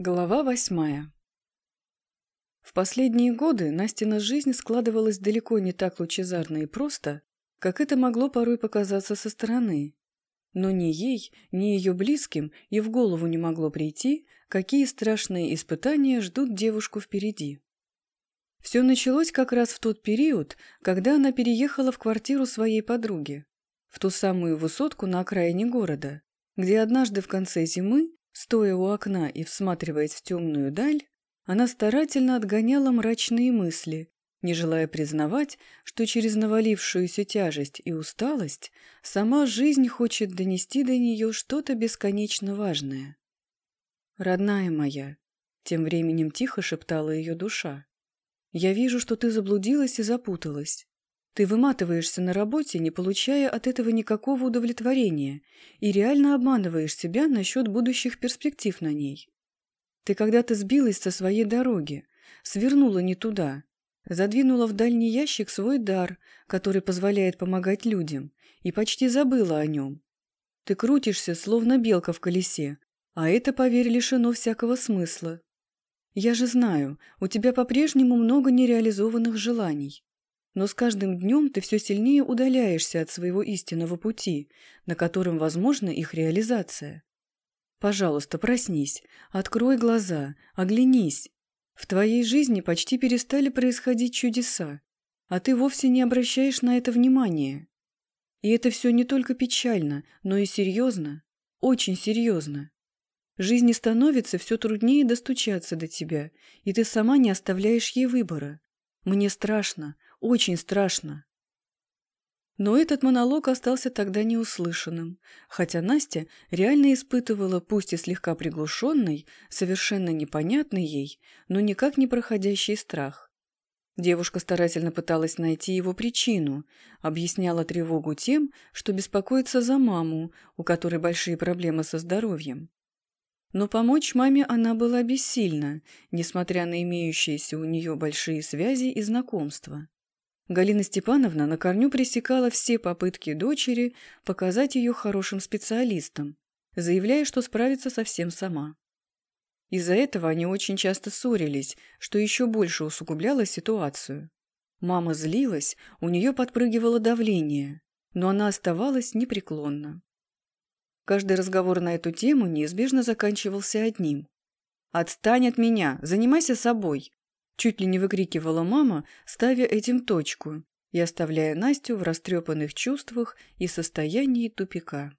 Глава восьмая В последние годы Настина жизнь складывалась далеко не так лучезарно и просто, как это могло порой показаться со стороны. Но ни ей, ни ее близким и в голову не могло прийти, какие страшные испытания ждут девушку впереди. Все началось как раз в тот период, когда она переехала в квартиру своей подруги, в ту самую высотку на окраине города, где однажды в конце зимы Стоя у окна и всматриваясь в темную даль, она старательно отгоняла мрачные мысли, не желая признавать, что через навалившуюся тяжесть и усталость сама жизнь хочет донести до нее что-то бесконечно важное. «Родная моя», — тем временем тихо шептала ее душа, — «я вижу, что ты заблудилась и запуталась. Ты выматываешься на работе, не получая от этого никакого удовлетворения, и реально обманываешь себя насчет будущих перспектив на ней. Ты когда-то сбилась со своей дороги, свернула не туда, задвинула в дальний ящик свой дар, который позволяет помогать людям, и почти забыла о нем. Ты крутишься, словно белка в колесе, а это, поверь, лишено всякого смысла. Я же знаю, у тебя по-прежнему много нереализованных желаний но с каждым днем ты все сильнее удаляешься от своего истинного пути, на котором возможна их реализация. Пожалуйста, проснись, открой глаза, оглянись. В твоей жизни почти перестали происходить чудеса, а ты вовсе не обращаешь на это внимания. И это все не только печально, но и серьезно, очень серьезно. Жизни становится все труднее достучаться до тебя, и ты сама не оставляешь ей выбора. Мне страшно, очень страшно. Но этот монолог остался тогда неуслышанным, хотя Настя реально испытывала, пусть и слегка приглушенный, совершенно непонятный ей, но никак не проходящий страх. Девушка старательно пыталась найти его причину, объясняла тревогу тем, что беспокоится за маму, у которой большие проблемы со здоровьем. Но помочь маме она была бессильна, несмотря на имеющиеся у нее большие связи и знакомства. Галина Степановна на корню пресекала все попытки дочери показать ее хорошим специалистом, заявляя, что справится совсем сама. Из-за этого они очень часто ссорились, что еще больше усугубляло ситуацию. Мама злилась, у нее подпрыгивало давление, но она оставалась непреклонна. Каждый разговор на эту тему неизбежно заканчивался одним. «Отстань от меня! Занимайся собой! Чуть ли не выкрикивала мама, ставя этим точку и оставляя Настю в растрепанных чувствах и состоянии тупика.